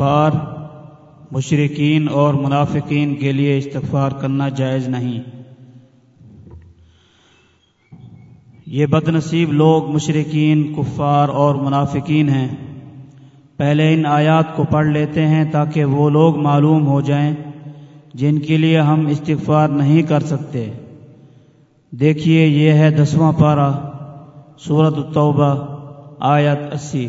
کفار مشرقین اور منافقین کے لیے استغفار کرنا جائز نہیں۔ یہ بد نصیب لوگ مشرقین کفار اور منافقین ہیں۔ پہلے ان آیات کو پڑھ لیتے ہیں تاکہ وہ لوگ معلوم ہو جائیں، جن کے لیے ہم استغفار نہیں کر سکتے۔ دیکھیے یہ ہے دسواں پارہ سورت التوبہ، آیت اسی۔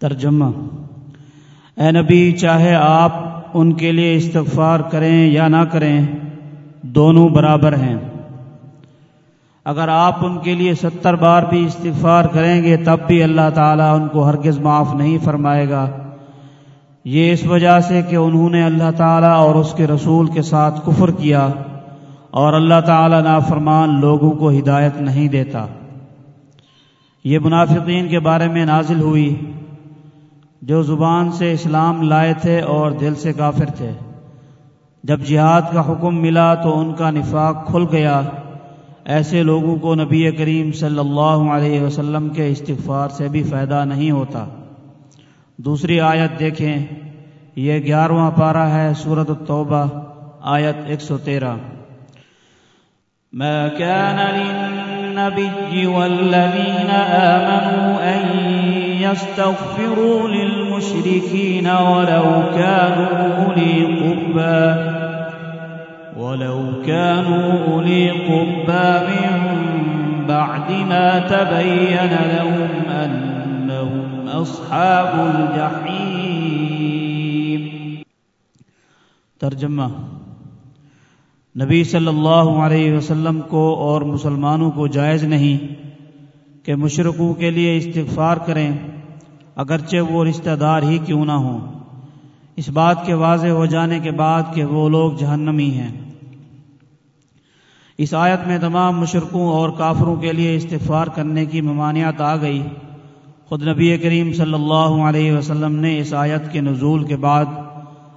ترجمہ۔ اے نبی، چاہے آپ ان کے لیے استغفار کریں یا نہ کریں، دونوں برابر ہیں۔ اگر آپ ان کے لیے ستر بار بھی استغفار کریں گے، تب بھی اللہ تعالیٰ ان کو ہرگز معاف نہیں فرمائے گا۔ یہ اس وجہ سے کہ انہوں نے اللہ تعالیٰ اور اس کے رسول کے ساتھ کفر کیا اور اللہ تعالیٰ نافرمان لوگوں کو ہدایت نہیں دیتا۔ یہ منافقین کے بارے میں نازل ہوئی۔ جو زبان سے اسلام لائے تھے اور دل سے کافر تھے۔ جب جہاد کا حکم ملا تو ان کا نفاق کھل گیا۔ ایسے لوگوں کو نبی کریم صلی اللہ علیہ وسلم کے استغفار سے بھی فائدہ نہیں ہوتا۔ دوسری آیت دیکھیں۔ یہ گیارہواں پارہ ہے سورت التوبہ، آیت ایک سو تیرہ۔ ما كان للنبي والذين آمنوا أن يستغفروا للمشركين ولو كانوا أولي قربا ولو كانوا أولي قربا من بعد ما تبين لهم أنهم أصحاب الجحيم. ترجمہ نبی صلی اللہ علیہ وسلم کو اور مسلمانوں کو جائز نہیں. کہ مشرقوں کے لیے استغفار کریں، اگرچہ وہ رشتہ دار ہی کیوں نہ ہوں۔ اس بات کے واضح ہو جانے کے بعد کہ وہ لوگ جہنمی ہیں۔ اس آیت میں تمام مشرقوں اور کافروں کے لیے استغفار کرنے کی ممانعت آ گئی۔ خود نبی کریم صلی اللہ علیہ وسلم نے اس آیت کے نزول کے بعد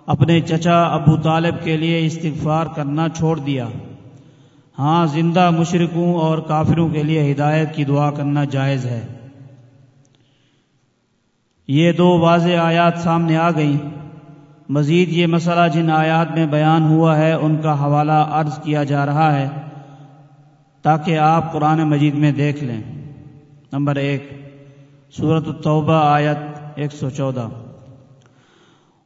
اپنے چچا ابو طالب کے لیے استغفار کرنا چھوڑ دیا۔ ہاں زندہ مشرقوں اور کافروں کے لیے ہدایت کی دعا کرنا جائز ہے۔ یہ دو واضح آیات سامنے آ گئیں۔ مزید یہ مسئلہ جن آیات میں بیان ہوا ہے، ان کا حوالہ عرض کیا جا رہا ہے تاکہ آپ قرآن مجید میں دیکھ لیں۔ نمبر ایک صورت التوبہ، آیت ایک سو چودہ۔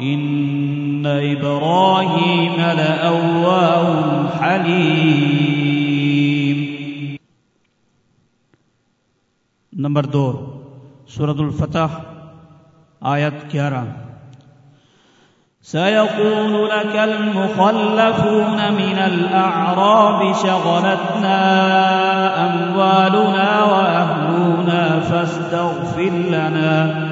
إن إبراهيم لأواه حليم. نمبر دو سورة الفتح آیت گیارہ سيقول لك المخلفون من الأعراب شغلتنا أموالنا وأهلنا فاستغفر لنا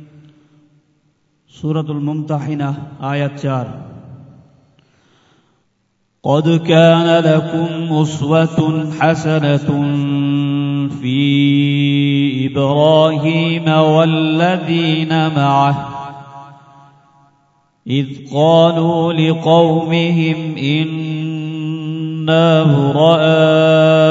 سورة الممتحنة آيات چار قد كان لكم أسوة حسنة في إبراهيم والذين معه إذ قالوا لقومهم إنا براء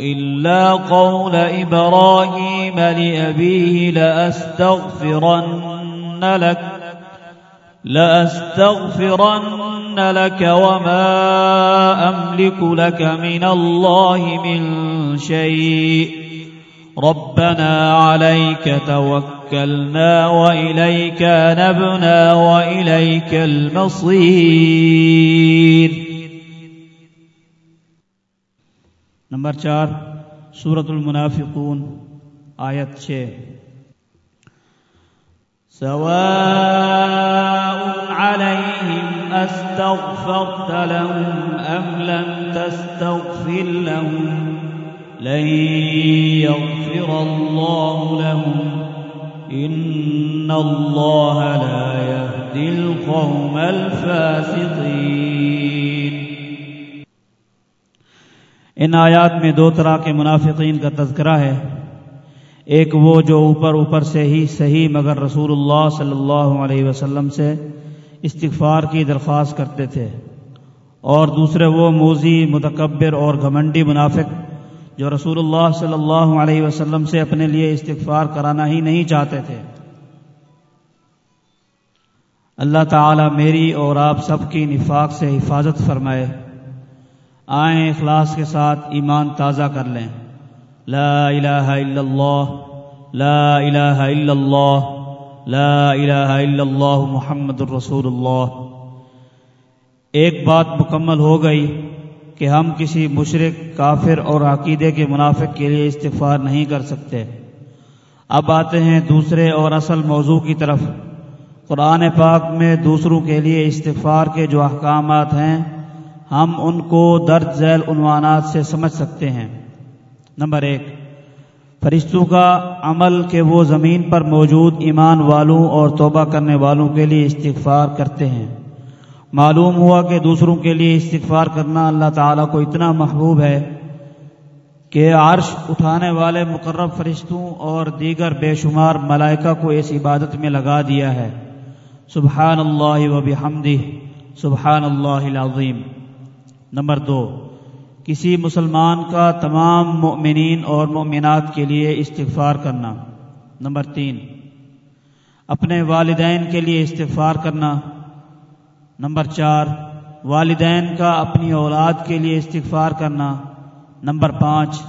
إلا قول إبراهيم لأبيه لأستغفرن لك لأستغفرن لك وما أملك لك من الله من شيء. ربنا عليك توكلنا وإليك نبنا وإليك المصير. نمبر چار سورة المنافقون آیت چھ سواء عليهم أستغفرت لهم أم لم تستغفر لهم لن يغفر الله لهم إن الله لا يهدي القوم الفاسقين ان آیات میں دو طرح کے منافقین کا تذکرہ ہے۔ ایک وہ جو اوپر اوپر سے ہی صحیح مگر رسول اللہ صلی اللہ علیہ وسلم سے استغفار کی درخواست کرتے تھے۔ اور دوسرے وہ موزی، متکبر اور گھمنڈی منافق جو رسول اللہ صلی اللہ علیہ وسلم سے اپنے لیے استغفار کرانا ہی نہیں چاہتے تھے۔ اللہ تعالی میری اور آپ سب کی نفاق سے حفاظت فرمائے۔ آئیں اخلاص کے ساتھ ایمان تازہ کر لیں۔ لا الہ الا اللہ، لا الہ الا اللہ، لا الہ الا اللہ محمد الرسول اللہ ایک بات مکمل ہو گئی کہ ہم کسی مشرق کافر اور عقیدے کے منافق کے لیے استغفار نہیں کر سکتے۔ اب آتے ہیں دوسرے اور اصل موضوع کی طرف۔ قرآن پاک میں دوسروں کے لیے استغفار کے جو احکامات ہیں ہم ان کو درج ذیل عنوانات سے سمجھ سکتے ہیں۔ نمبر ایک، فرشتوں کا عمل کہ وہ زمین پر موجود ایمان والوں اور توبہ کرنے والوں کے لیے استغفار کرتے ہیں۔ معلوم ہوا کہ دوسروں کے لیے استغفار کرنا اللہ تعالیٰ کو اتنا محبوب ہے کہ عرش اٹھانے والے مقرب فرشتوں اور دیگر بے شمار ملائکہ کو اس عبادت میں لگا دیا ہے۔ سبحان اللہ و بحمدہ، سبحان اللہ العظیم۔ نمبر دو، کسی مسلمان کا تمام مؤمنین اور مؤمنات کے لیے استغفار کرنا۔ نمبر تین، اپنے والدین کے لیے استغفار کرنا۔ نمبر چار، والدین کا اپنی اولاد کے لیے استغفار کرنا۔ نمبر پانچ،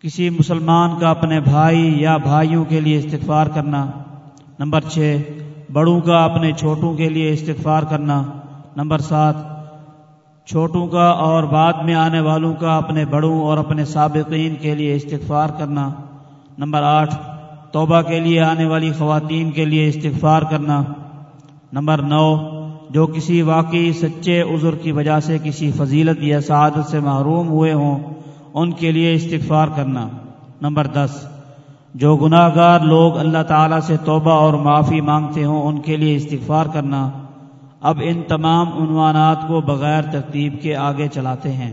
کسی مسلمان کا اپنے بھائی یا بھائیوں کے لیے استغفار کرنا۔ نمبر چھ، بڑوں کا اپنے چھوٹوں کے لیے استغفار کرنا۔ نمبر سات چھوٹوں کا اور بعد میں آنے والوں کا اپنے بڑوں اور اپنے سابقین کے لیے استغفار کرنا۔ نمبر آٹھ، توبہ کے لیے آنے والی خواتین کے لیے استغفار کرنا۔ نمبر نو، جو کسی واقعی سچے عذر کی وجہ سے کسی فضیلت یا سعادت سے محروم ہوئے ہوں، ان کے لیے استغفار کرنا۔ نمبر دس، جو گناہ گار لوگ اللہ تعالیٰ سے توبہ اور معافی مانگتے ہوں، ان کے لیے استغفار کرنا۔ اب ان تمام عنوانات کو بغیر ترتیب کے آگے چلاتے ہیں۔